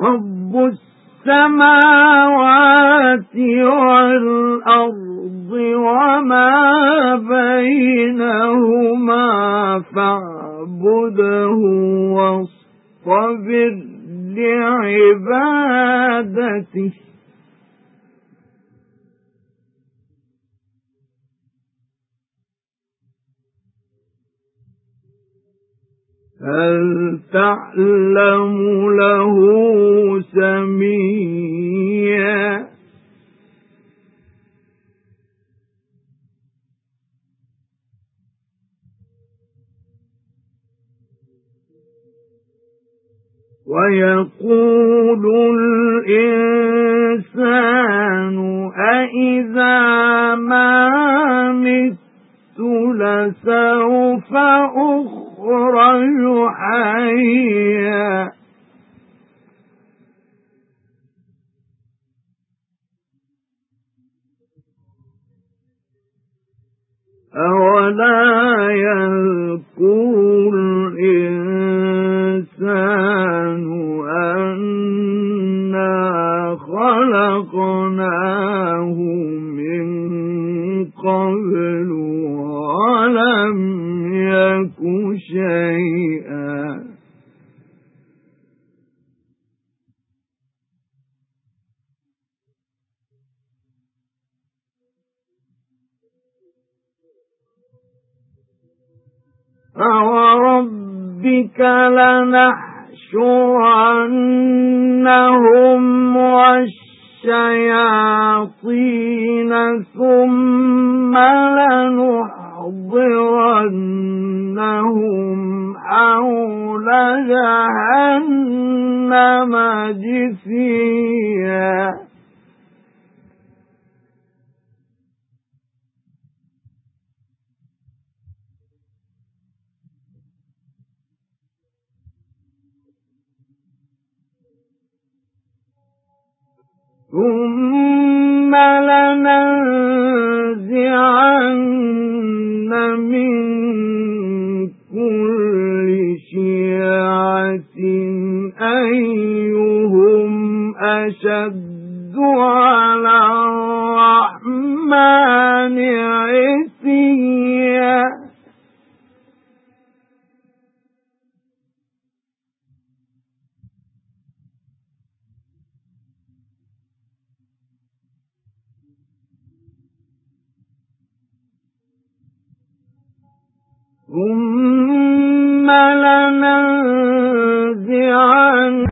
رَبُّ السَّمَاوَاتِ وَالْأَرْضِ وَمَا بَيْنَهُمَا فَاعْبُدْهُ وَاصْطَبِرْ لِعِبَادَتِهِ هَلْ تَعْلَمُ لَهُ سَمِيًّا. وَيَقُولُ الْإِنسَانُ أَإِذَا مَا مِتُّ لَسَوْفَ أُخْرَجُ حيا أولا يذكر الإنسان أنا خلقناه من قبل. يَكُ شَيْئًا. فَوَرَبِّكَ لَنَحْشُرَنَّهُمْ وَالشَّيَاطِينَ ثُمَّ لَنُحْضِرَنَّهُمْ جَهَنَّمَ جِثِيًّا. ثُمَّ لَنَنزِعَنَّ أَشَدُّ عَلَى الرَّحْمَنِ عِتِيًّا ثُمَّ